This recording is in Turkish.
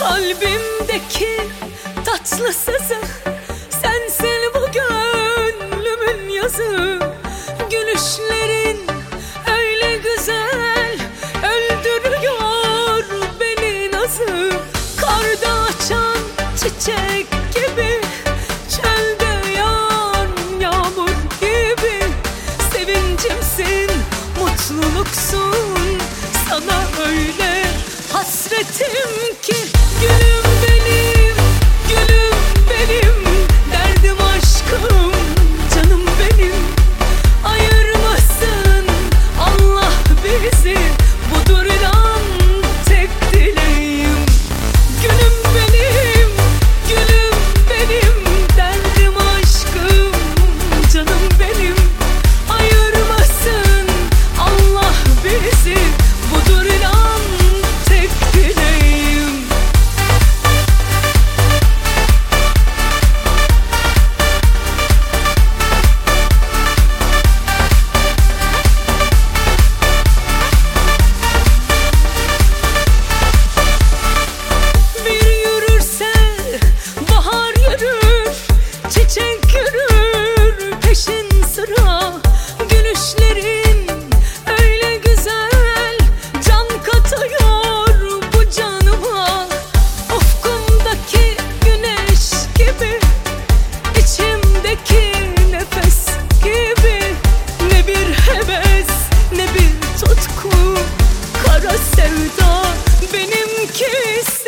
Kalbimdeki tatlı sızı Sensin bu gönlümün yazı. Gülüşlerin öyle güzel Öldürüyor beni nazı. Karda açan çiçek gibi Çölde yağan yağmur gibi. Sevincimsin, mutluluksun Sana öyle hasretim ki you Elindeki nefes gibi Ne bir heves ne bir tutku. Kara sevda benimkisi